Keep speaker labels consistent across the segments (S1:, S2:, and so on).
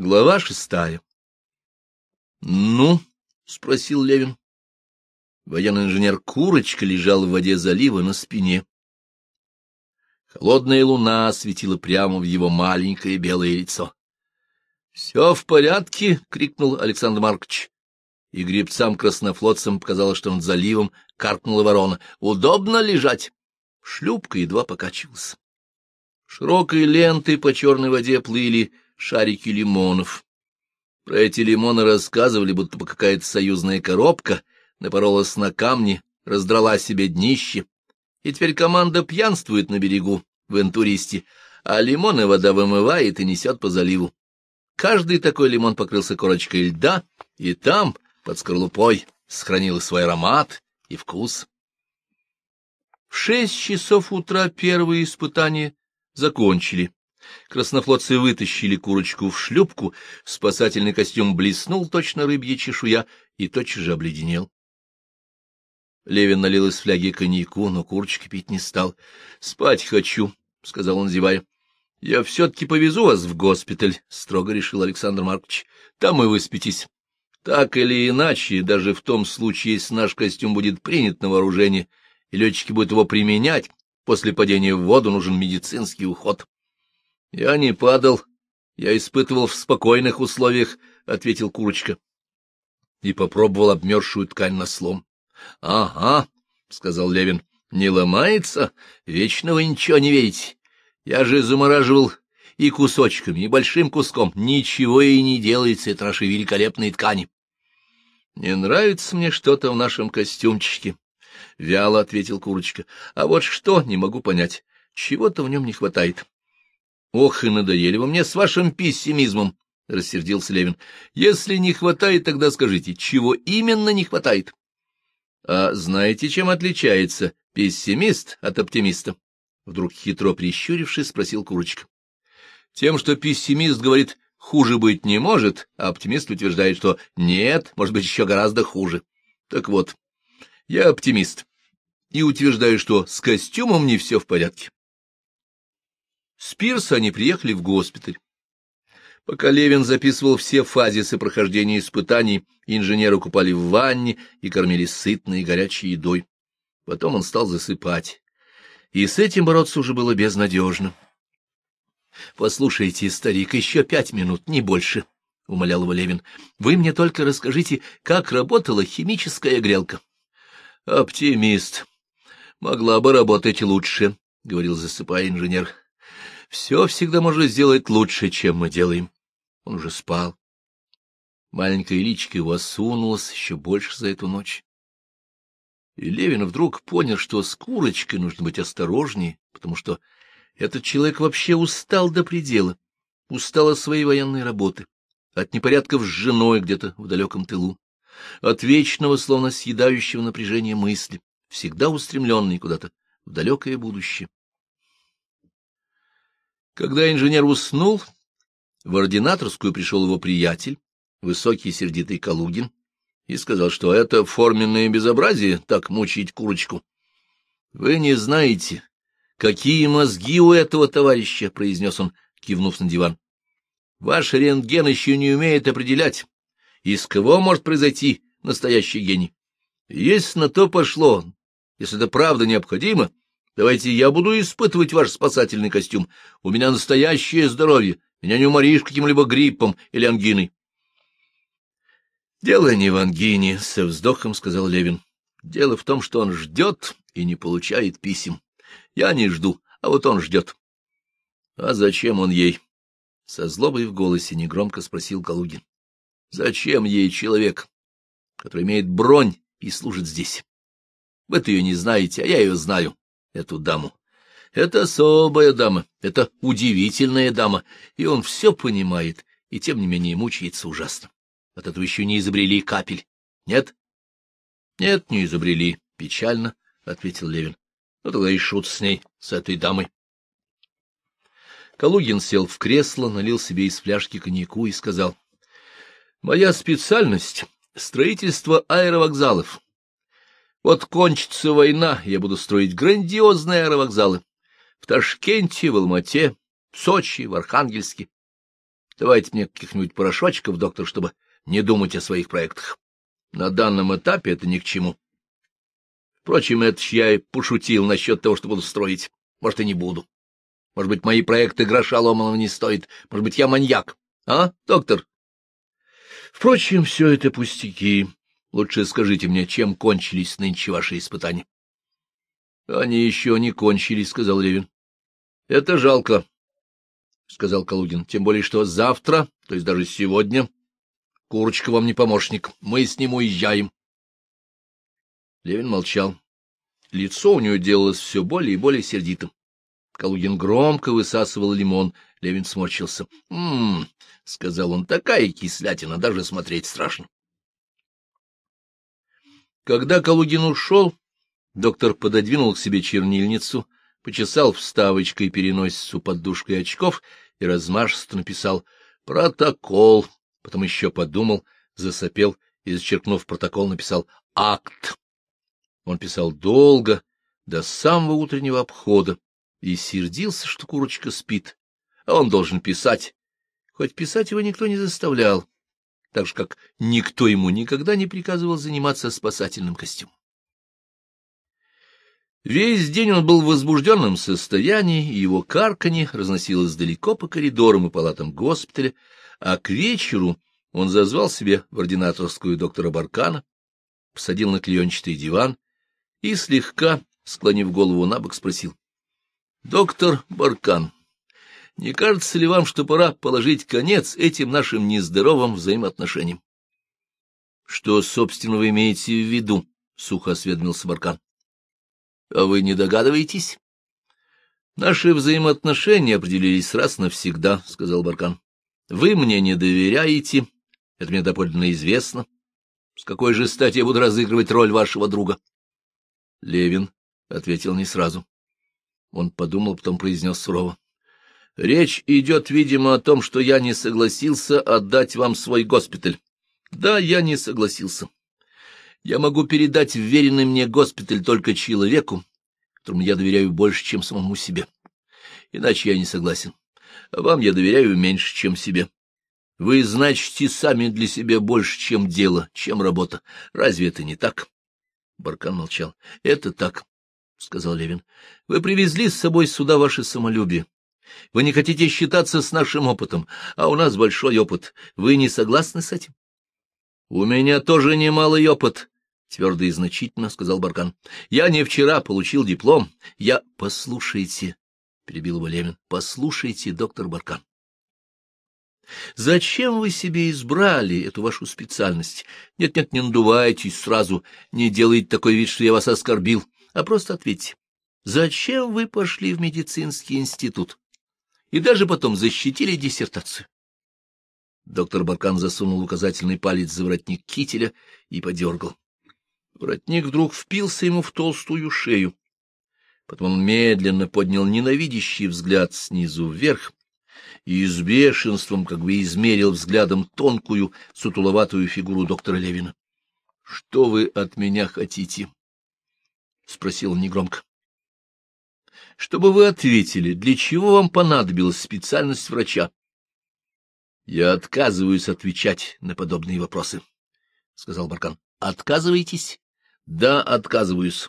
S1: Глава шестая. — Ну? — спросил Левин. Военный инженер Курочка лежал в воде залива на спине. Холодная луна светила прямо в его маленькое белое лицо. — Все в порядке? — крикнул Александр Маркович. И гребцам-краснофлотцам показалось, что над заливом каркнула ворона. — Удобно лежать? Шлюпка едва покачивалась. Широкой лентой по черной воде плыли шарики лимонов. Про эти лимоны рассказывали, будто бы какая-то союзная коробка напоролась на камни, раздрала себе днище, и теперь команда пьянствует на берегу, в интуристе, а лимоны вода вымывает и несет по заливу. Каждый такой лимон покрылся корочкой льда, и там, под скорлупой, сохранил свой аромат и вкус. В шесть часов утра первые испытания закончили. Краснофлотцы вытащили курочку в шлюпку, спасательный костюм блеснул точно рыбья чешуя и тотчас же обледенел. Левин налил из фляги коньяку, но курочки пить не стал. — Спать хочу, — сказал он, зевая. — Я все-таки повезу вас в госпиталь, — строго решил Александр Маркович. — Там и выспитесь. Так или иначе, даже в том случае, если наш костюм будет принят на вооружение, и летчики будут его применять, после падения в воду нужен медицинский уход. — Я не падал, я испытывал в спокойных условиях, — ответил Курочка. И попробовал обмерзшую ткань на слом. — Ага, — сказал Левин, — не ломается? Вечно вы ничего не верите. Я же замораживал и кусочками, и большим куском. Ничего и не делается, это наши великолепные ткани. — Не нравится мне что-то в нашем костюмчике, — вяло ответил Курочка. — А вот что, не могу понять. Чего-то в нем не хватает. — Ох, и надоели вы мне с вашим пессимизмом, — рассердился Левин. — Если не хватает, тогда скажите, чего именно не хватает? — А знаете, чем отличается пессимист от оптимиста? Вдруг хитро прищурившись, спросил Курочка. — Тем, что пессимист говорит, хуже быть не может, а оптимист утверждает, что нет, может быть, еще гораздо хуже. Так вот, я оптимист и утверждаю, что с костюмом не все в порядке. С пирса они приехали в госпиталь. Пока Левин записывал все фазисы прохождения испытаний, инженеры купали в ванне и кормили сытной и горячей едой. Потом он стал засыпать. И с этим бороться уже было безнадежно. — Послушайте, старик, еще пять минут, не больше, — умолял его Левин. — Вы мне только расскажите, как работала химическая грелка. — Оптимист. Могла бы работать лучше, — говорил, засыпая инженер. Все всегда можно сделать лучше, чем мы делаем. Он уже спал. Маленькая личка его осунулась еще больше за эту ночь. И Левин вдруг понял, что с курочкой нужно быть осторожнее, потому что этот человек вообще устал до предела, устал от своей военной работы, от непорядков с женой где-то в далеком тылу, от вечного, словно съедающего напряжения мысли, всегда устремленный куда-то в далекое будущее. Когда инженер уснул, в ординаторскую пришел его приятель, высокий сердитый Калугин, и сказал, что это форменное безобразие так мучить курочку. — Вы не знаете, какие мозги у этого товарища, — произнес он, кивнув на диван. — Ваш рентген еще не умеет определять, из кого может произойти настоящий гений. Если на то пошло, если это правда необходимо, Давайте я буду испытывать ваш спасательный костюм. У меня настоящее здоровье. Меня не уморишь каким-либо гриппом или ангиной. — Дело не в ангине, — со вздохом сказал Левин. — Дело в том, что он ждет и не получает писем. Я не жду, а вот он ждет. — А зачем он ей? — со злобой в голосе негромко спросил Калугин. — Зачем ей человек, который имеет бронь и служит здесь? Вы-то ее не знаете, а я ее знаю эту даму. Это особая дама, это удивительная дама, и он все понимает, и тем не менее мучается ужасно. От этого еще не изобрели капель. Нет? Нет, не изобрели. Печально, — ответил Левин. Ну, тогда и шут с ней, с этой дамой. Калугин сел в кресло, налил себе из фляжки коньяку и сказал. — Моя специальность — строительство аэровокзалов. Вот кончится война, я буду строить грандиозные аэровокзалы в Ташкенте, в Алмате, в Сочи, в Архангельске. Давайте мне каких-нибудь порошочков, доктор, чтобы не думать о своих проектах. На данном этапе это ни к чему. Впрочем, это я и пошутил насчет того, что буду строить. Может, и не буду. Может быть, мои проекты гроша ломаного не стоят. Может быть, я маньяк. А, доктор? Впрочем, все это пустяки. Лучше скажите мне, чем кончились нынче ваши испытания? — Они еще не кончились, — сказал Левин. — Это жалко, — сказал Калугин. — Тем более, что завтра, то есть даже сегодня, Курочка вам не помощник. Мы с ним уезжаем. Левин молчал. Лицо у него делалось все более и более сердитым. Калугин громко высасывал лимон. Левин сморщился. «М-м-м», сказал он, — такая кислятина, даже смотреть страшно. Когда Калугин ушел, доктор пододвинул к себе чернильницу, почесал вставочкой переносицу под дужкой очков и размашисто написал «Протокол» потом еще подумал, засопел и, зачеркнув протокол, написал «акт». Он писал долго, до самого утреннего обхода, и сердился, что курочка спит, а он должен писать, хоть писать его никто не заставлял, так же, как никто ему никогда не приказывал заниматься спасательным костюмом. Весь день он был в возбужденном состоянии, и его карканье разносилось далеко по коридорам и палатам госпиталя, а к вечеру он зазвал себе в ординаторскую доктора Баркана, посадил на клеенчатый диван и, слегка склонив голову на бок, спросил. — Доктор Баркан, не кажется ли вам, что пора положить конец этим нашим нездоровым взаимоотношениям? — Что, собственно, вы имеете в виду? — сухо осведомился Баркан. — А вы не догадываетесь? — Наши взаимоотношения определились раз навсегда, — сказал Баркан. Вы мне не доверяете, это мне допольно известно. С какой же стати я буду разыгрывать роль вашего друга? Левин ответил не сразу. Он подумал, потом произнес сурово. Речь идет, видимо, о том, что я не согласился отдать вам свой госпиталь. Да, я не согласился. Я могу передать вверенный мне госпиталь только человеку, которому я доверяю больше, чем самому себе. Иначе я не согласен вам я доверяю меньше, чем себе. Вы значите сами для себя больше, чем дело, чем работа. Разве это не так? Баркан молчал. — Это так, — сказал Левин. — Вы привезли с собой сюда ваше самолюбие. Вы не хотите считаться с нашим опытом, а у нас большой опыт. Вы не согласны с этим? — У меня тоже немалый опыт, — твердо и значительно сказал Баркан. — Я не вчера получил диплом. Я... — Послушайте, перебил его Лемин. — Послушайте, доктор Баркан. Зачем вы себе избрали эту вашу специальность? Нет-нет, не надувайтесь сразу, не делайте такой вид, что я вас оскорбил, а просто ответьте. Зачем вы пошли в медицинский институт? И даже потом защитили диссертацию. Доктор Баркан засунул указательный палец за воротник кителя и подергал. Воротник вдруг впился ему в толстую шею, Потом он медленно поднял ненавидящий взгляд снизу вверх и с бешенством как бы измерил взглядом тонкую, сутуловатую фигуру доктора Левина. — Что вы от меня хотите? — спросил он негромко. — Чтобы вы ответили, для чего вам понадобилась специальность врача? — Я отказываюсь отвечать на подобные вопросы, — сказал Баркан. — Отказываетесь? — Да, отказываюсь.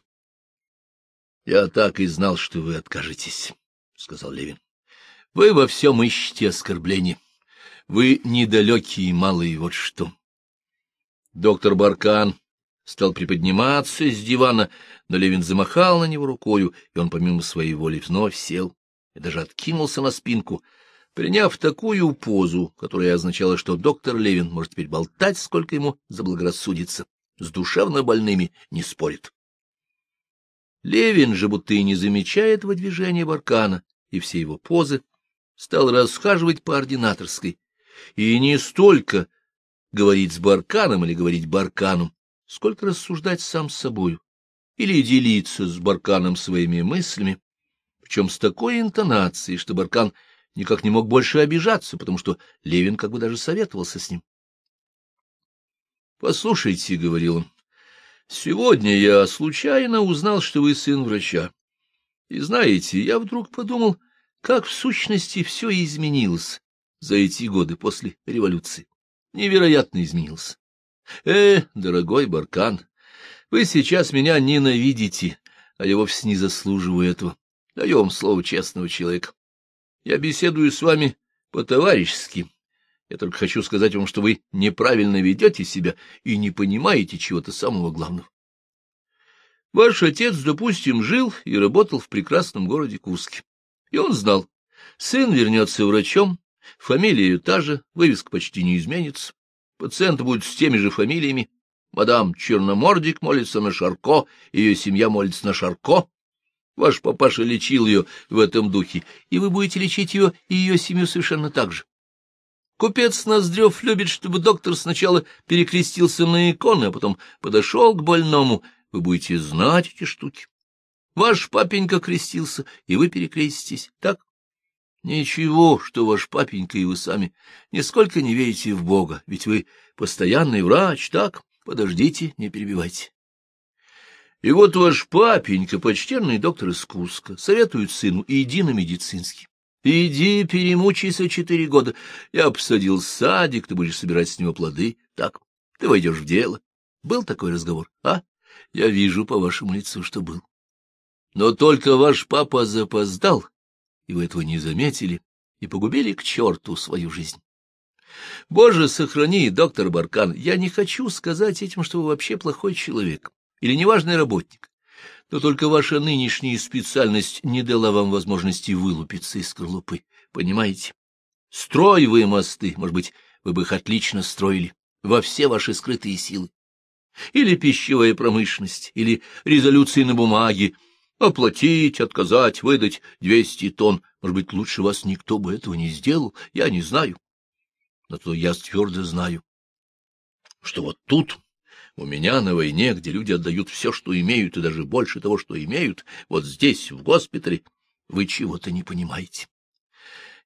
S1: — Я так и знал, что вы откажетесь, — сказал Левин. — Вы во всем ищете оскорбления. Вы недалекие и малые, вот что. Доктор Баркан стал приподниматься с дивана, но Левин замахал на него рукою, и он помимо своей воли вновь сел и даже откинулся на спинку, приняв такую позу, которая означала, что доктор Левин может теперь болтать, сколько ему заблагорассудится, с душевно больными не спорит. Левин же, будто и не замечая этого движения Баркана и все его позы, стал расхаживать по ординаторской, и не столько говорить с Барканом или говорить Барканом, сколько рассуждать сам с собою или делиться с Барканом своими мыслями, причем с такой интонацией, что Баркан никак не мог больше обижаться, потому что Левин как бы даже советовался с ним. — Послушайте, — говорил он, Сегодня я случайно узнал, что вы сын врача. И знаете, я вдруг подумал, как в сущности все изменилось за эти годы после революции. Невероятно изменился. Э, дорогой Баркан, вы сейчас меня ненавидите, а я вовсе не заслуживаю этого. Даю вам слово честного человека. Я беседую с вами по-товарищески. Я только хочу сказать вам, что вы неправильно ведете себя и не понимаете чего-то самого главного. Ваш отец, допустим, жил и работал в прекрасном городе Курске. И он знал, сын вернется врачом, фамилия та же, вывеска почти не изменится, пациенты будут с теми же фамилиями, мадам Черномордик молится на Шарко, ее семья молится на Шарко, Ваш папаша лечил ее в этом духе, и вы будете лечить ее и ее семью совершенно так же. Купец Ноздрев любит, чтобы доктор сначала перекрестился на иконы, а потом подошел к больному. Вы будете знать эти штуки. Ваш папенька крестился, и вы перекреститесь, так? Ничего, что ваш папенька и вы сами нисколько не верите в Бога, ведь вы постоянный врач, так? Подождите, не перебивайте. И вот ваш папенька, почтенный доктор из советует сыну, иди на медицинский. Иди, перемучайся четыре года. Я посадил садик, ты будешь собирать с него плоды. Так, ты войдешь в дело. Был такой разговор, а? Я вижу по вашему лицу, что был. Но только ваш папа запоздал, и вы этого не заметили, и погубили к черту свою жизнь. Боже, сохрани, доктор Баркан, я не хочу сказать этим, что вы вообще плохой человек или неважный работник, но только ваша нынешняя специальность не дала вам возможности вылупиться из скорлупы, понимаете? Строй вы мосты, может быть, вы бы их отлично строили, во все ваши скрытые силы. Или пищевая промышленность, или резолюции на бумаге, оплатить, отказать, выдать двести тонн. Может быть, лучше вас никто бы этого не сделал, я не знаю. Но то я твердо знаю, что вот тут у меня на войне, где люди отдают все, что имеют, и даже больше того, что имеют, вот здесь, в госпитале, вы чего-то не понимаете.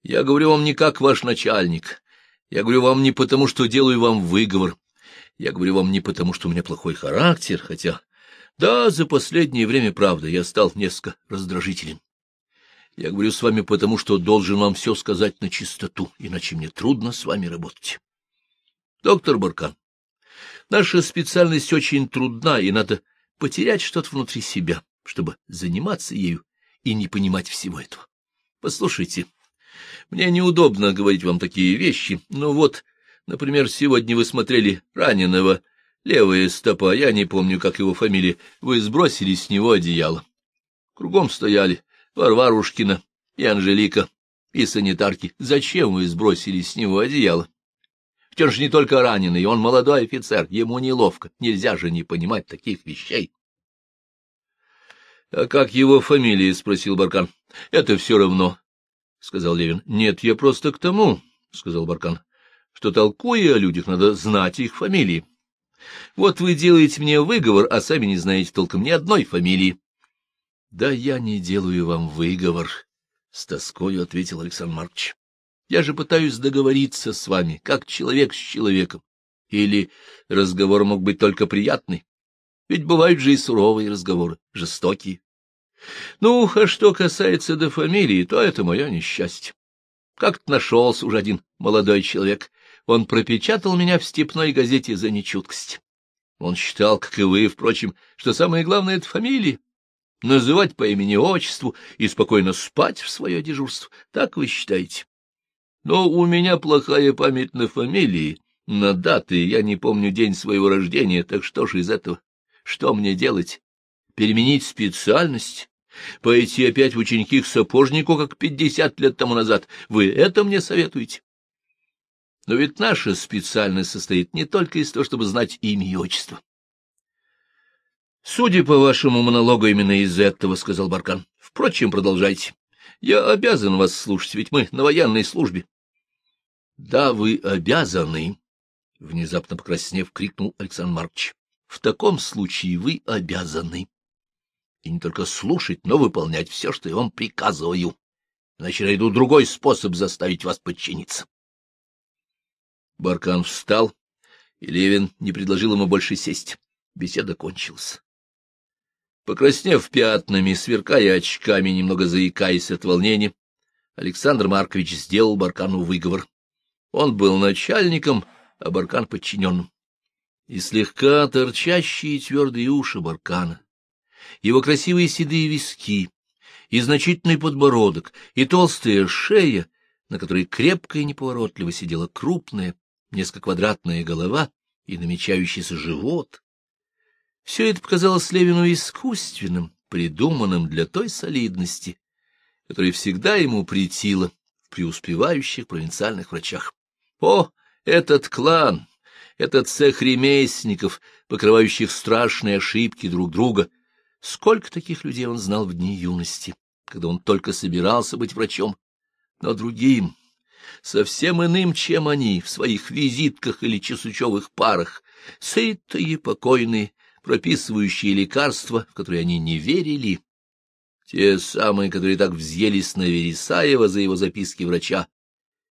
S1: Я говорю вам не как ваш начальник. Я говорю вам не потому, что делаю вам выговор. Я говорю вам не потому, что у меня плохой характер, хотя... Да, за последнее время, правда, я стал несколько раздражителен. Я говорю с вами потому, что должен вам все сказать на чистоту, иначе мне трудно с вами работать. Доктор Баркан, Наша специальность очень трудна, и надо потерять что-то внутри себя, чтобы заниматься ею и не понимать всего этого. Послушайте, мне неудобно говорить вам такие вещи, но вот, например, сегодня вы смотрели раненого, левая стопа, я не помню, как его фамилия, вы сбросили с него одеяло. Кругом стояли Варварушкина и Анжелика, и санитарки. Зачем вы сбросили с него одеяло? Ведь он же не только раненый, он молодой офицер, ему неловко, нельзя же не понимать таких вещей. — А как его фамилия? — спросил Баркан. — Это все равно, — сказал Левин. — Нет, я просто к тому, — сказал Баркан, — что, толкуя о людях, надо знать их фамилии. Вот вы делаете мне выговор, а сами не знаете толком ни одной фамилии. — Да я не делаю вам выговор, — с тоскою ответил Александр Маркович. Я же пытаюсь договориться с вами, как человек с человеком. Или разговор мог быть только приятный. Ведь бывают же и суровые разговоры, жестокие. Ну, а что касается до фамилии, то это мое несчастье. Как-то нашелся уже один молодой человек. Он пропечатал меня в степной газете за нечуткость. Он считал, как и вы, впрочем, что самое главное — это фамилия. Называть по имени-отчеству и спокойно спать в свое дежурство. Так вы считаете? Но у меня плохая память на фамилии, на даты, я не помню день своего рождения, так что ж из этого? Что мне делать? Переменить специальность? Пойти опять в ученики к сапожнику, как пятьдесят лет тому назад? Вы это мне советуете? Но ведь наша специальность состоит не только из того, чтобы знать имя и отчество. Судя по вашему монологу, именно из этого, — сказал Баркан. Впрочем, продолжайте. Я обязан вас слушать, ведь мы на военной службе. — Да, вы обязаны, — внезапно покраснев, крикнул Александр Маркович. — В таком случае вы обязаны. И не только слушать, но выполнять все, что я вам приказываю. Иначе найду другой способ заставить вас подчиниться. Баркан встал, и Левин не предложил ему больше сесть. Беседа кончилась. Покраснев пятнами, сверкая очками, немного заикаясь от волнения, Александр Маркович сделал Баркану выговор Он был начальником, а Баркан — подчиненным. И слегка торчащие твердые уши Баркана, его красивые седые виски, и значительный подбородок, и толстая шея, на которой крепко и неповоротливо сидела крупная, несколько квадратная голова и намечающийся живот. Все это показалось Левину искусственным, придуманным для той солидности, которая всегда ему претила в преуспевающих провинциальных врачах. О, этот клан, этот цех ремесленников, покрывающих страшные ошибки друг друга! Сколько таких людей он знал в дни юности, когда он только собирался быть врачом, но другим, совсем иным, чем они, в своих визитках или чесучевых парах, сытые, покойные, прописывающие лекарства, в которые они не верили, те самые, которые так взъелись на Вересаева за его записки врача,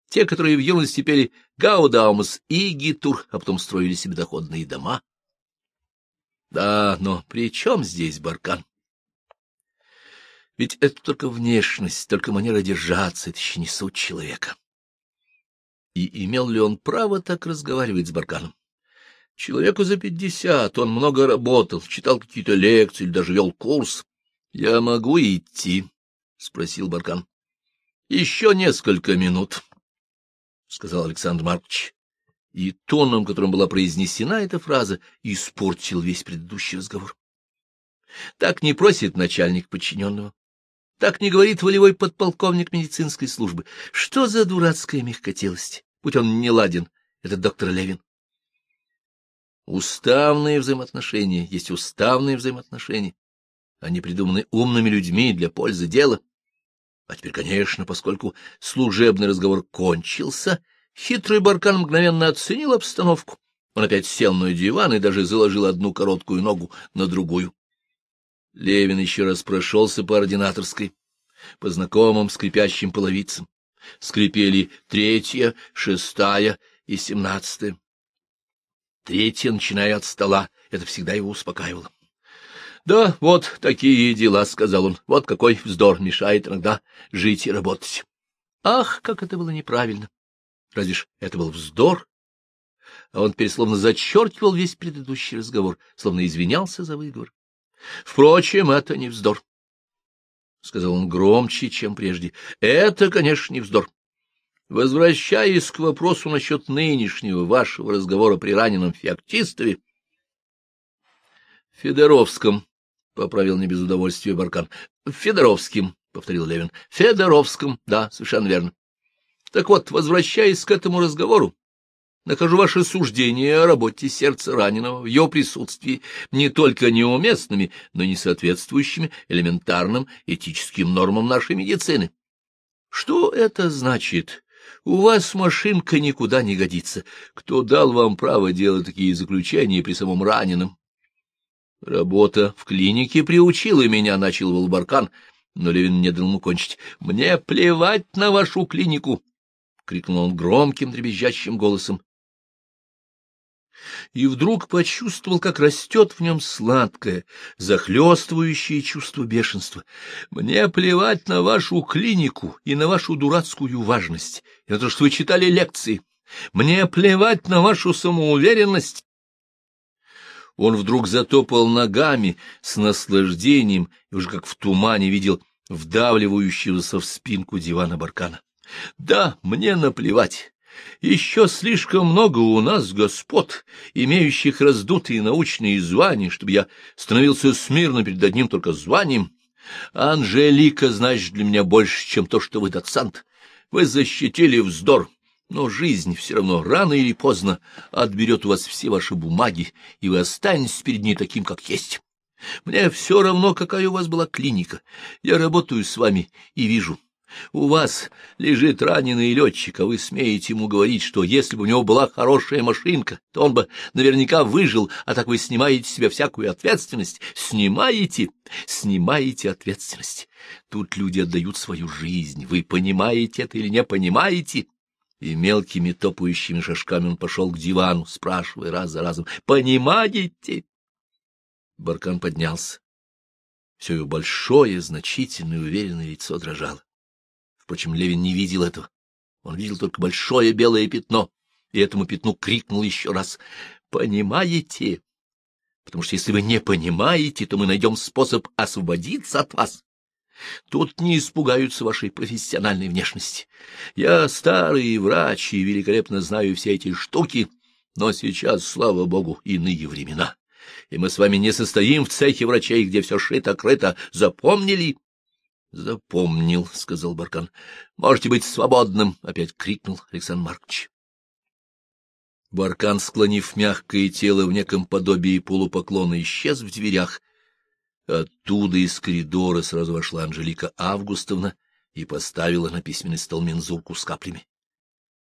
S1: те, которые в юности пели Гаудаумас и Гитур, а потом строили себе доходные дома. Да, но при чем здесь Баркан? Ведь это только внешность, только манера держаться, это еще не суть человека. И имел ли он право так разговаривать с Барканом? Человеку за пятьдесят, он много работал, читал какие-то лекции или даже вел курс. — Я могу идти? — спросил Баркан. — Еще несколько минут, — сказал Александр Маркович. И тоном, которым была произнесена эта фраза, испортил весь предыдущий разговор. Так не просит начальник подчиненного. Так не говорит волевой подполковник медицинской службы. Что за дурацкая мягкотелость? Будь он не ладен, этот доктор Левин. Уставные взаимоотношения есть уставные взаимоотношения. Они придуманы умными людьми для пользы дела. А теперь, конечно, поскольку служебный разговор кончился, хитрый Баркан мгновенно оценил обстановку. Он опять сел на диван и даже заложил одну короткую ногу на другую. Левин еще раз прошелся по ординаторской, по знакомым скрипящим половицам. Скрипели третья, шестая и семнадцатая. Третья, начиная от стола, это всегда его успокаивало. — Да, вот такие дела, — сказал он. — Вот какой вздор мешает иногда жить и работать. Ах, как это было неправильно! Разве ж это был вздор? А он пересловно зачеркивал весь предыдущий разговор, словно извинялся за выговор. Впрочем, это не вздор. — сказал он громче, чем прежде. — Это, конечно, не вздор. Возвращаясь к вопросу насчет нынешнего вашего разговора при раненом Феоктистове... — Федоровском, — поправил не без удовольствия Баркан. — Федоровским, — повторил Левин. — Федоровском, да, совершенно верно. Так вот, возвращаясь к этому разговору, нахожу ваше суждение о работе сердца раненого в ее присутствии не только неуместными, но и не соответствующими элементарным этическим нормам нашей медицины. Что это значит? У вас машинка никуда не годится. Кто дал вам право делать такие заключения при самом раненом? Работа в клинике приучила меня, — начал Волбаркан, но Левин не дал ему кончить. — Мне плевать на вашу клинику! — крикнул он громким дребезжащим голосом и вдруг почувствовал, как растет в нем сладкое, захлестывающее чувство бешенства. Мне плевать на вашу клинику и на вашу дурацкую важность, и на то, что вы читали лекции. Мне плевать на вашу самоуверенность. Он вдруг затопал ногами с наслаждением и уже как в тумане видел вдавливающегося в спинку дивана Баркана. Да, мне наплевать. Еще слишком много у нас господ, имеющих раздутые научные звания, чтобы я становился смирно перед одним только званием. Анжелика, значит, для меня больше, чем то, что вы доцент. Вы защитили вздор, но жизнь все равно рано или поздно отберет у вас все ваши бумаги, и вы останетесь перед ней таким, как есть. Мне все равно, какая у вас была клиника. Я работаю с вами и вижу, у вас лежит раненый летчик, а вы смеете ему говорить, что если бы у него была хорошая машинка, то он бы наверняка выжил, а так вы снимаете с себя всякую ответственность. Снимаете, снимаете ответственность. Тут люди отдают свою жизнь. Вы понимаете это или не понимаете? И мелкими топающими шажками он пошел к дивану, спрашивая раз за разом, «Понимаете?» Баркан поднялся. Все его большое, значительное, уверенное лицо дрожало. Впрочем, Левин не видел этого. Он видел только большое белое пятно, и этому пятну крикнул еще раз «Понимаете?» Потому что если вы не понимаете, то мы найдем способ освободиться от вас. Тут не испугаются вашей профессиональной внешности. Я старый врач и великолепно знаю все эти штуки, но сейчас, слава богу, иные времена. И мы с вами не состоим в цехе врачей, где все шито-крыто. Запомнили? — Запомнил, — сказал Баркан. — Можете быть свободным, — опять крикнул Александр Маркович. Баркан, склонив мягкое тело в неком подобии полупоклона, исчез в дверях. Оттуда из коридора сразу вошла Анжелика Августовна и поставила на письменный стол мензурку с каплями.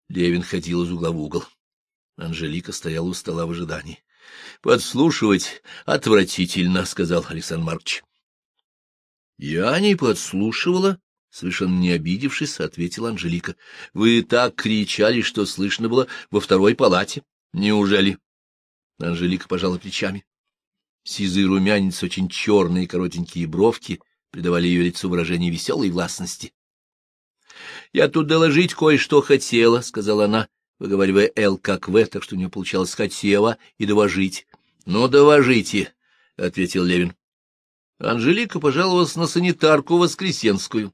S1: Левин ходил из угла в угол. Анжелика стояла у стола в ожидании. — Подслушивать отвратительно, — сказал Александр Маркович. — Я не подслушивала, — совершенно не обидевшись, ответила Анжелика. — Вы так кричали, что слышно было во второй палате. Неужели? Анжелика пожала плечами. Сизый румянец, очень черные коротенькие бровки придавали ее лицу выражение веселой властности. — Я тут доложить кое-что хотела, — сказала она, выговаривая «Л» как «В», так что у нее получалось «хотела» и «довожить». — Ну, довожите, — ответил Левин. Анжелика пожаловалась на санитарку Воскресенскую.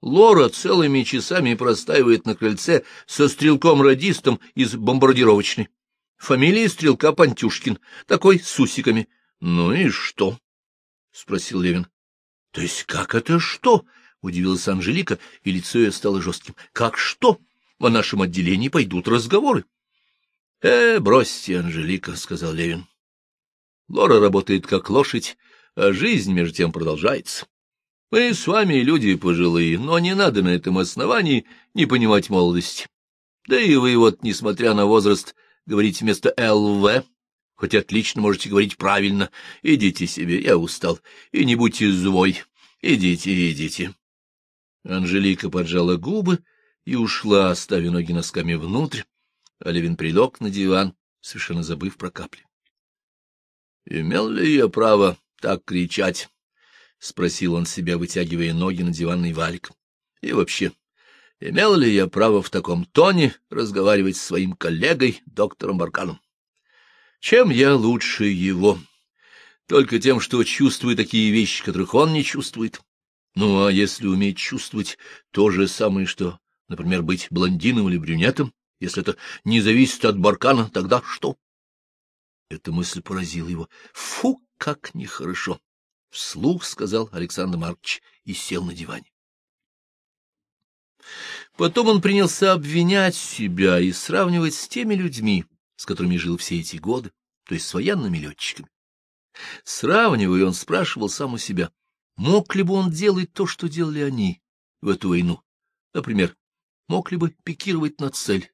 S1: Лора целыми часами простаивает на крыльце со стрелком-радистом из бомбардировочной. Фамилия стрелка Пантюшкин, такой с усиками. — Ну и что? — спросил Левин. — То есть как это что? — удивилась Анжелика, и лицо ее стало жестким. — Как что? В нашем отделении пойдут разговоры. — Э, бросьте, Анжелика, — сказал Левин. Лора работает как лошадь, а жизнь между тем продолжается. Мы с вами люди пожилые, но не надо на этом основании не понимать молодости. Да и вы вот, несмотря на возраст, говорите вместо «ЛВ», хоть отлично можете говорить правильно. Идите себе, я устал, и не будьте злой. Идите, идите. Анжелика поджала губы и ушла, ставя ноги носками внутрь, а Левин прилег на диван, совершенно забыв про капли. — Имел ли я право так кричать? — спросил он себя, вытягивая ноги на диванный валик. — И вообще, имел ли я право в таком тоне разговаривать с своим коллегой, доктором Барканом? Чем я лучше его? Только тем, что чувствую такие вещи, которых он не чувствует. Ну, а если уметь чувствовать то же самое, что, например, быть блондином или брюнетом, если это не зависит от Баркана, тогда что? Эта мысль поразила его. Фу, как нехорошо! — вслух сказал Александр Маркович и сел на диване. Потом он принялся обвинять себя и сравнивать с теми людьми, с которыми жил все эти годы, то есть с военными летчиками. Сравнивая, он спрашивал сам у себя, мог ли бы он делать то, что делали они в эту войну. Например, мог ли бы пикировать на цель,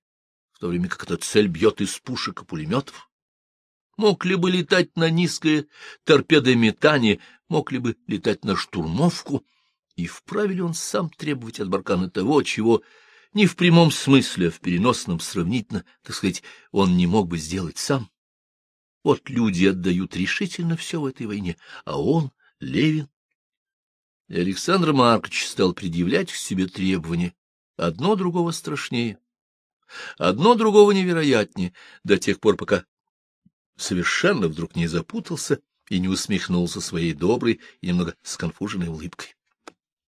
S1: в то время как эта цель бьет из пушек и пулеметов? Мог ли бы летать на низкое торпедометание, мог ли бы летать на штурмовку, и вправе ли он сам требовать от Баркана того, чего не в прямом смысле, а в переносном сравнительно, так сказать, он не мог бы сделать сам? Вот люди отдают решительно все в этой войне, а он, Левин. И Александр Маркович стал предъявлять к себе требования, одно другого страшнее, одно другого невероятнее, до тех пор, пока совершенно вдруг не запутался и не усмехнулся своей доброй и немного сконфуженной улыбкой.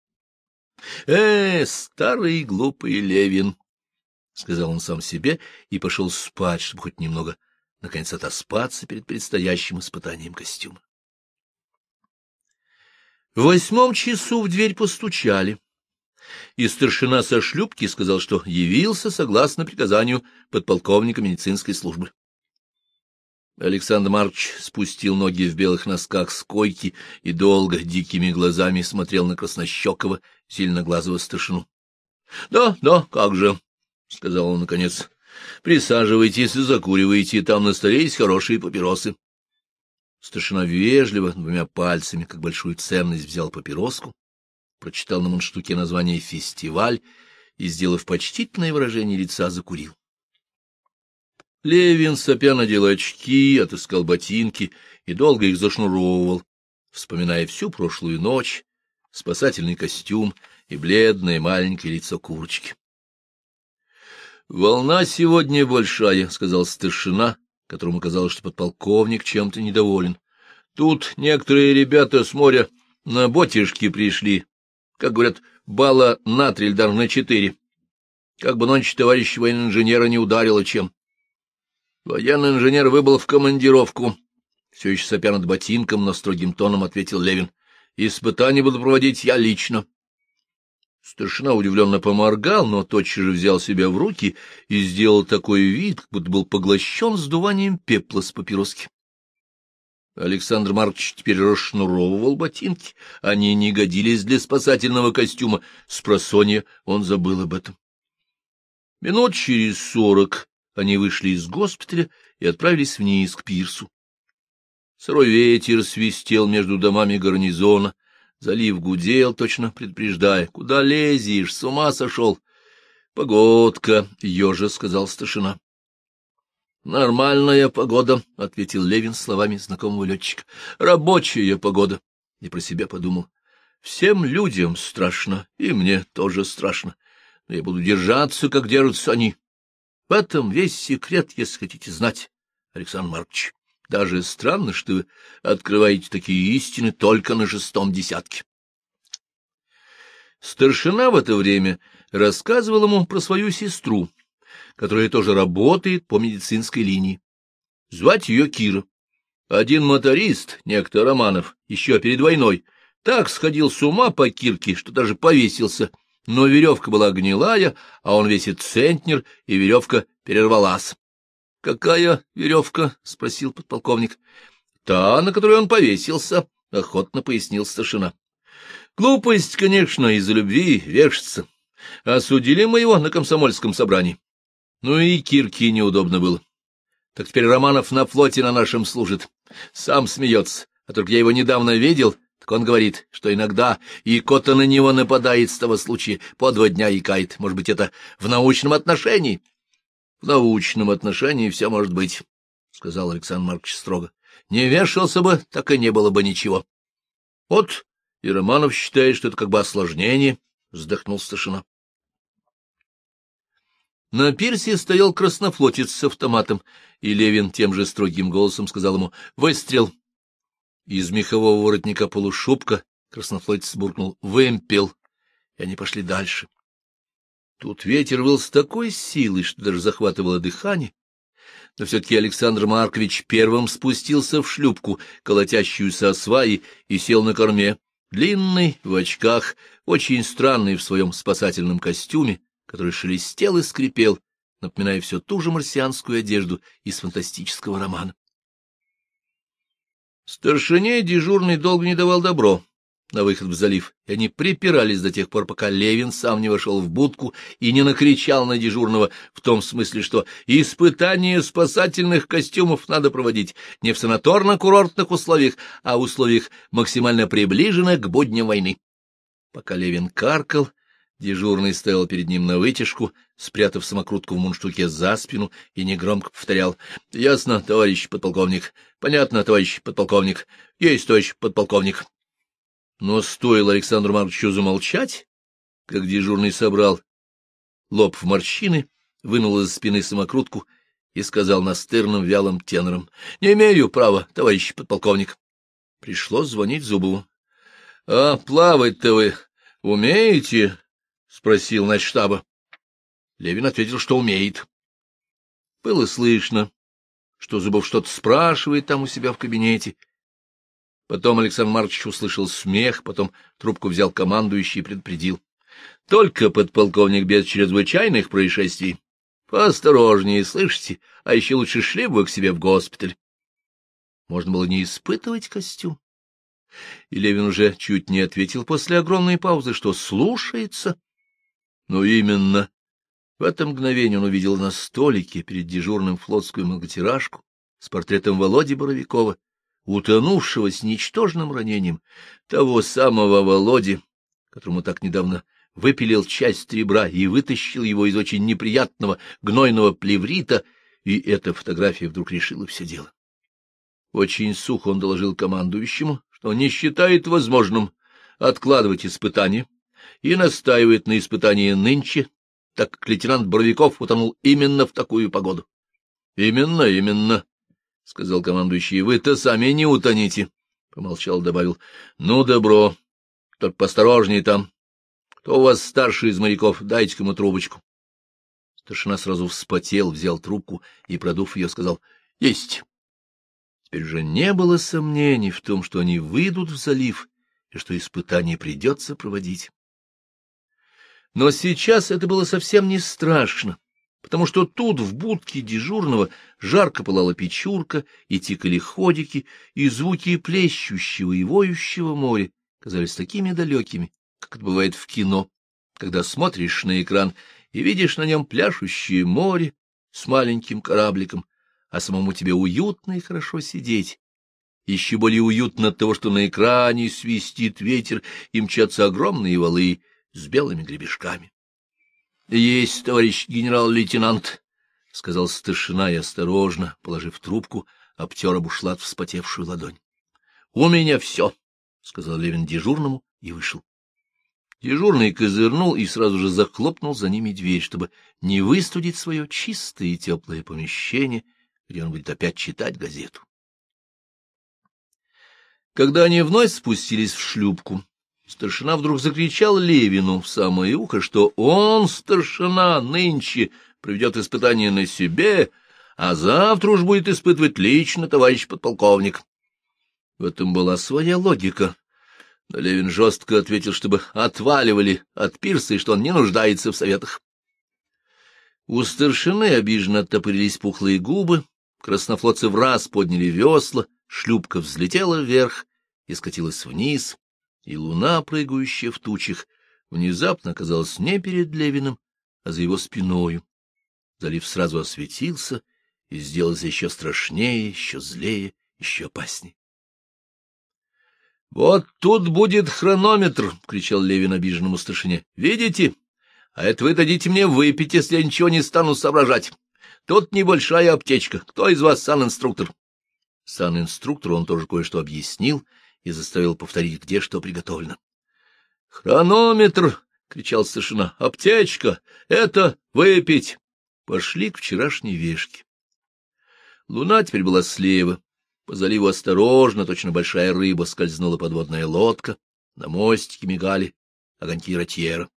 S1: — Э, старый глупый Левин! — сказал он сам себе и пошел спать, чтобы хоть немного, наконец, отоспаться перед предстоящим испытанием костюма. В восьмом часу в дверь постучали, и старшина со шлюпки сказал, что явился согласно приказанию подполковника медицинской службы. Александр Марч спустил ноги в белых носках с койки и долго дикими глазами смотрел на краснощекого, сильноглазого старшину. — Да, да, как же, — сказал он наконец. — Присаживайтесь и закуривайте, там на столе есть хорошие папиросы. Старшина вежливо, двумя пальцами, как большую ценность, взял папироску, прочитал на мундштуке название «Фестиваль» и, сделав почтительное выражение лица, закурил. Левин, сопя, надел очки, отыскал ботинки и долго их зашнуровывал, вспоминая всю прошлую ночь, спасательный костюм и бледное маленькое лицо курочки. — Волна сегодня большая, — сказал старшина, которому казалось, что подполковник чем-то недоволен. — Тут некоторые ребята с моря на ботишки пришли. Как говорят, бала на три или даже на четыре. Как бы ночь товарищ военного инженера не ударило чем. Военный инженер выбыл в командировку. Все еще сопя над ботинком, но строгим тоном ответил Левин. Испытание буду проводить я лично. Старшина удивленно поморгал, но тотчас же взял себя в руки и сделал такой вид, как будто был поглощен сдуванием пепла с папироски. Александр Маркович теперь расшнуровывал ботинки. Они не годились для спасательного костюма. С просонья он забыл об этом. Минут через сорок они вышли из госпиталя и отправились вниз к пирсу. Сырой ветер свистел между домами гарнизона, Залив гудел, точно предупреждая. — Куда лезешь? С ума сошел? — Погодка, — ежа сказал старшина. — Нормальная погода, — ответил Левин словами знакомого летчика. — Рабочая погода. И про себя подумал. Всем людям страшно, и мне тоже страшно. Но я буду держаться, как держатся они. Этом весь секрет, если хотите знать, Александр Маркович. Даже странно, что вы открываете такие истины только на шестом десятке. Старшина в это время рассказывал ему про свою сестру, которая тоже работает по медицинской линии. Звать ее Кира. Один моторист, некто Романов, еще перед войной, так сходил с ума по Кирке, что даже повесился, но веревка была гнилая, а он весит центнер, и веревка перервалась. — Какая веревка? — спросил подполковник. — Та, на которой он повесился, — охотно пояснил старшина. — Глупость, конечно, из-за любви вешаться. Осудили мы его на комсомольском собрании. Ну и Кирке неудобно было. Так теперь Романов на флоте на нашем служит. Сам смеется, а только я его недавно видел, так он говорит, что иногда и кота на него нападает с того случая, по два дня икает. Может быть, это в научном отношении? — в научном отношении все может быть, — сказал Александр Маркович строго. — Не вешался бы, так и не было бы ничего. — Вот и Романов считает, что это как бы осложнение, — вздохнул старшина. На пирсе стоял краснофлотец с автоматом, и Левин тем же строгим голосом сказал ему «Выстрел!». Из мехового воротника полушубка краснофлотец буркнул «Вымпел!», и они пошли дальше. Тут ветер выл с такой силой, что даже захватывало дыхание. Но все-таки Александр Маркович первым спустился в шлюпку, колотящуюся о сваи, и сел на корме, длинный, в очках, очень странный в своем спасательном костюме, который шелестел и скрипел, напоминая все ту же марсианскую одежду из фантастического романа. Старшине дежурный долго не давал добро на выход в залив, и они припирались до тех пор, пока Левин сам не вошел в будку и не накричал на дежурного в том смысле, что испытание спасательных костюмов надо проводить не в санаторно-курортных условиях, а условиях максимально приближенных к будням войны. Пока Левин каркал, дежурный стоял перед ним на вытяжку, спрятав самокрутку в мундштуке за спину и негромко повторял. — Ясно, товарищ подполковник. Понятно, товарищ подполковник. Есть, товарищ подполковник. Но стоило Александру Марковичу замолчать, как дежурный собрал лоб в морщины, вынул из спины самокрутку и сказал настырным вялым тенором, — Не имею права, товарищ подполковник. Пришлось звонить Зубову. — А плавать-то вы умеете? — спросил на штаба. Левин ответил, что умеет. Было слышно, что Зубов что-то спрашивает там у себя в кабинете, Потом Александр Маркович услышал смех, потом трубку взял командующий и предупредил. — Только подполковник без чрезвычайных происшествий. Поосторожнее, слышите, а еще лучше шли бы к себе в госпиталь. Можно было не испытывать костюм. И Левин уже чуть не ответил после огромной паузы, что слушается. Но именно в это мгновение он увидел на столике перед дежурным флотскую многотиражку с портретом Володи Боровикова, утонувшего с ничтожным ранением, того самого Володи, которому так недавно выпилил часть ребра и вытащил его из очень неприятного гнойного плеврита, и эта фотография вдруг решила все дело. Очень сухо он доложил командующему, что не считает возможным откладывать испытания и настаивает на испытании нынче, так как лейтенант Боровиков утонул именно в такую погоду. — Именно, именно, — сказал командующий, — вы-то сами не утоните, — помолчал, добавил. — Ну, добро, только посторожнее там. Кто у вас старший из моряков? Дайте ему трубочку. Старшина сразу вспотел, взял трубку и, продув ее, сказал — Есть. Теперь же не было сомнений в том, что они выйдут в залив и что испытание придется проводить. Но сейчас это было совсем не страшно, потому что тут, в будке дежурного, жарко пылала печурка, и тикали ходики, и звуки плещущего и воющего моря казались такими далекими, как это бывает в кино, когда смотришь на экран и видишь на нем пляшущее море с маленьким корабликом, а самому тебе уютно и хорошо сидеть. Еще более уютно от того, что на экране свистит ветер и мчатся огромные валы с белыми гребешками. — Есть, товарищ генерал-лейтенант, — сказал старшина и осторожно, положив трубку, обтер обушлат вспотевшую ладонь. — У меня все, — сказал Левин дежурному и вышел. Дежурный козырнул и сразу же захлопнул за ними дверь, чтобы не выстудить свое чистое и теплое помещение, где он будет опять читать газету. Когда они вновь спустились в шлюпку, старшина вдруг закричал Левину в самое ухо, что он, старшина, нынче проведет испытание на себе, а завтра уж будет испытывать лично товарищ подполковник. В этом была своя логика. Но Левин жестко ответил, чтобы отваливали от пирса и что он не нуждается в советах. У старшины обиженно оттопырились пухлые губы, краснофлотцы в раз подняли весла, шлюпка взлетела вверх и скатилась вниз, и луна, прыгающая в тучах, внезапно оказалась не перед Левиным, а за его спиною. Залив сразу осветился и сделался еще страшнее, еще злее, еще опаснее. «Вот тут будет хронометр!» — кричал Левин обиженному старшине. «Видите? А это вы дадите мне выпить, если я ничего не стану соображать. Тут небольшая аптечка. Кто из вас сан-инструктор?» Сан-инструктор он тоже кое-что объяснил и заставил повторить, где что приготовлено. «Хронометр!» — кричал старшина. «Аптечка! Это выпить!» Пошли к вчерашней вешке. Луна теперь была слева, по заливу осторожно, точно большая рыба, скользнула подводная лодка, на мостике мигали огоньки ротьера.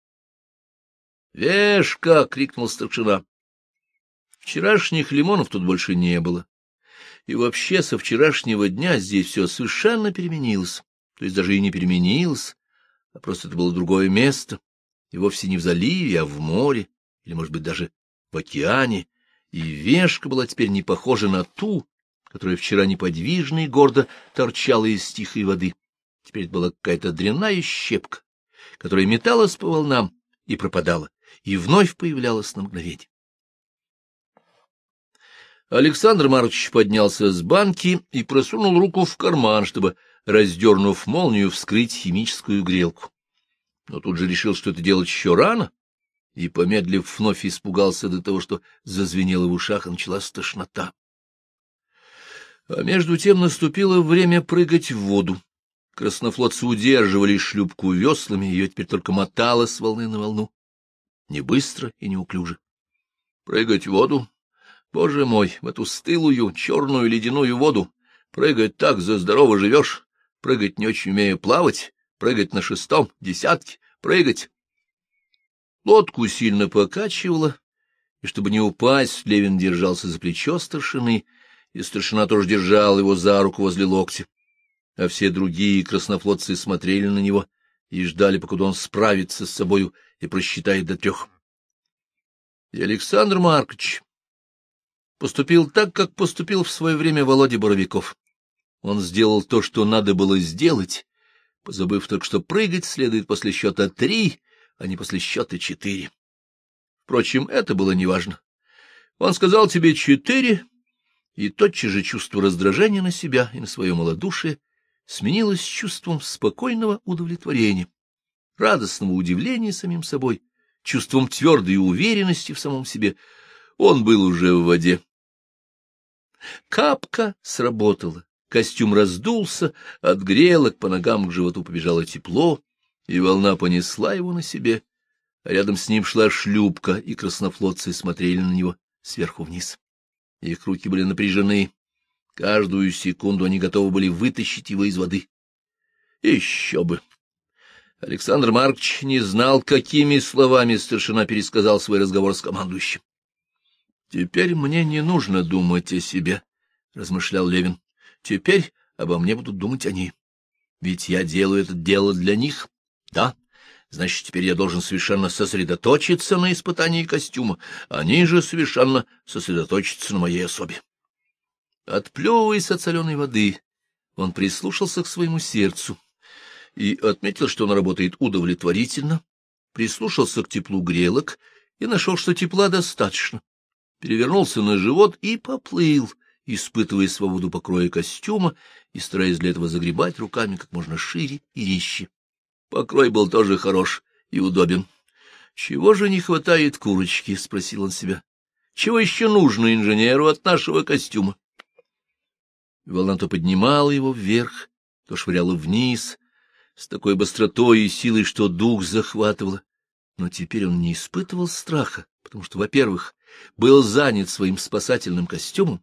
S1: «Вешка!» — крикнул старшина. Вчерашних лимонов тут больше не было. И вообще со вчерашнего дня здесь все совершенно переменилось. То есть даже и не переменилось, а просто это было другое место. И вовсе не в заливе, а в море, или, может быть, даже в океане. И вешка была теперь не похожа на ту, которая вчера неподвижно и гордо торчала из тихой воды. Теперь это была какая-то дрянная щепка, которая металась по волнам и пропадала, и вновь появлялась на мгновение. Александр Маркович поднялся с банки и просунул руку в карман, чтобы, раздернув молнию, вскрыть химическую грелку. Но тут же решил, что это делать еще рано, и, помедлив, вновь испугался до того, что зазвенело в ушах, и началась тошнота. А между тем наступило время прыгать в воду. Краснофлотцы удерживали шлюпку веслами, ее теперь только мотало с волны на волну. Не быстро и неуклюже. Прыгать в воду? Боже мой, в эту стылую, черную ледяную воду. Прыгать так за здорово живешь. Прыгать не очень умея плавать. Прыгать на шестом, десятке. Прыгать. Лодку сильно покачивало, и чтобы не упасть, Левин держался за плечо старшины, и старшина тоже держал его за руку возле локтя. А все другие краснофлотцы смотрели на него и ждали, покуда он справится с собою и просчитает до трех. Александр Маркович поступил так, как поступил в свое время Володя Боровиков. Он сделал то, что надо было сделать, позабыв только, что прыгать следует после счета три, а не после счета четыре. Впрочем, это было неважно. Он сказал тебе четыре, и тотчас же чувство раздражения на себя и на свое малодушие сменилось чувством спокойного удовлетворения, радостного удивления самим собой, чувством твердой уверенности в самом себе. Он был уже в воде. Капка сработала, костюм раздулся, от грелок по ногам к животу побежало тепло, и волна понесла его на себе, а рядом с ним шла шлюпка, и краснофлотцы смотрели на него сверху вниз. Их руки были напряжены. Каждую секунду они готовы были вытащить его из воды. Еще бы! Александр Маркович не знал, какими словами старшина пересказал свой разговор с командующим. — Теперь мне не нужно думать о себе, — размышлял Левин. — Теперь обо мне будут думать они. Ведь я делаю это дело для них, да? Значит, теперь я должен совершенно сосредоточиться на испытании костюма, они же совершенно сосредоточатся на моей особе. Отплевываясь от соленой воды, он прислушался к своему сердцу и отметил, что он работает удовлетворительно, прислушался к теплу грелок и нашел, что тепла достаточно. Перевернулся на живот и поплыл, испытывая свободу покроя костюма и стараясь для этого загребать руками как можно шире и резче. Покрой был тоже хорош и удобен. «Чего же не хватает курочки?» — спросил он себя. «Чего еще нужно инженеру от нашего костюма?» Волна то поднимала его вверх, то швыряла вниз, с такой быстротой и силой, что дух захватывало. Но теперь он не испытывал страха, потому что, во-первых, был занят своим спасательным костюмом,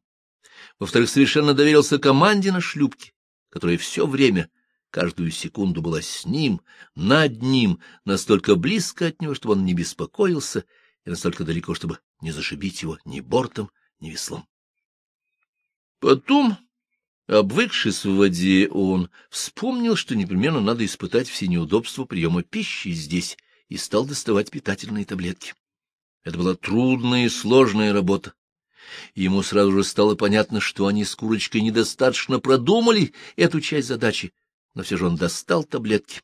S1: во-вторых, совершенно доверился команде на шлюпке, которая все время, каждую секунду была с ним, над ним, настолько близко от него, чтобы он не беспокоился, и настолько далеко, чтобы не зашибить его ни бортом, ни веслом. Потом Обвыкшись в воде, он вспомнил, что непременно надо испытать все неудобства приема пищи здесь, и стал доставать питательные таблетки. Это была трудная и сложная работа. Ему сразу же стало понятно, что они с курочкой недостаточно продумали эту часть задачи, но все же он достал таблетки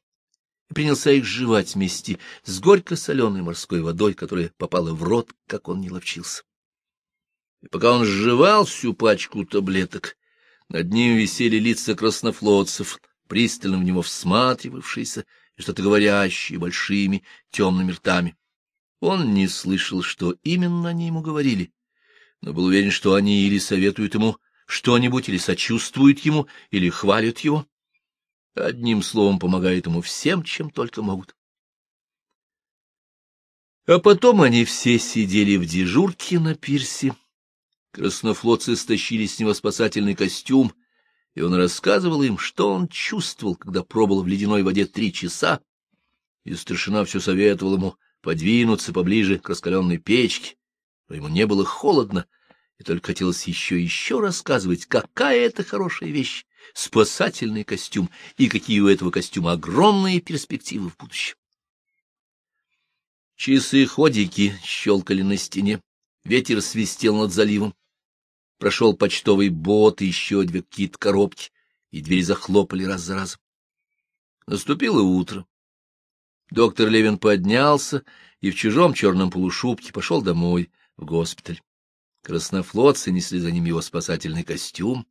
S1: и принялся их жевать вместе с горько-соленой морской водой, которая попала в рот, как он не ловчился. И пока он сживал всю пачку таблеток, над ним висели лица краснофлотцев, пристально в него всматривавшиеся и что-то говорящие большими темными ртами. Он не слышал, что именно они ему говорили, но был уверен, что они или советуют ему что-нибудь, или сочувствуют ему, или хвалят его. Одним словом, помогают ему всем, чем только могут. А потом они все сидели в дежурке на пирсе, Краснофлотцы стащили с него спасательный костюм, и он рассказывал им, что он чувствовал, когда пробыл в ледяной воде три часа, и старшина все советовал ему подвинуться поближе к раскаленной печке, но ему не было холодно, и только хотелось еще и еще рассказывать, какая это хорошая вещь, спасательный костюм, и какие у этого костюма огромные перспективы в будущем. Часы-ходики щелкали на стене, ветер свистел над заливом, Прошел почтовый бот и еще две какие-то коробки, и двери захлопали раз за разом. Наступило утро. Доктор Левин поднялся и в чужом черном полушубке пошел домой, в госпиталь. Краснофлотцы несли за ним его спасательный костюм,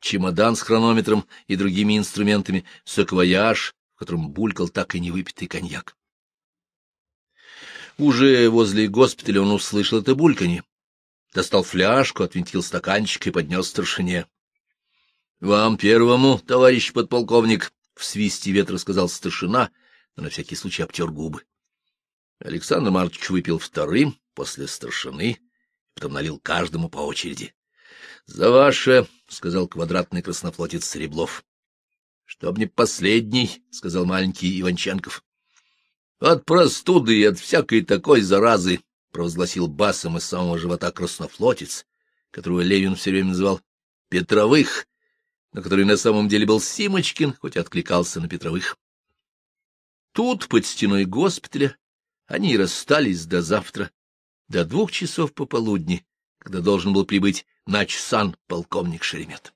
S1: чемодан с хронометром и другими инструментами, саквояж, в котором булькал так и невыпитый коньяк. Уже возле госпиталя он услышал это бульканье достал фляжку, отвинтил стаканчик и поднес старшине. — Вам первому, товарищ подполковник, — в свисте ветра сказал старшина, но на всякий случай обтер губы. Александр Маркович выпил вторым после старшины, потом налил каждому по очереди. — За ваше, — сказал квадратный краснофлотец Сереблов. — Чтоб не последний, — сказал маленький Иванченков. — От простуды и от всякой такой заразы, — провозгласил басом из самого живота краснофлотец, которого Левин все время называл Петровых, но который на самом деле был Симочкин, хоть откликался на Петровых. Тут, под стеной госпиталя, они расстались до завтра, до двух часов пополудни, когда должен был прибыть начсан полковник Шеремет.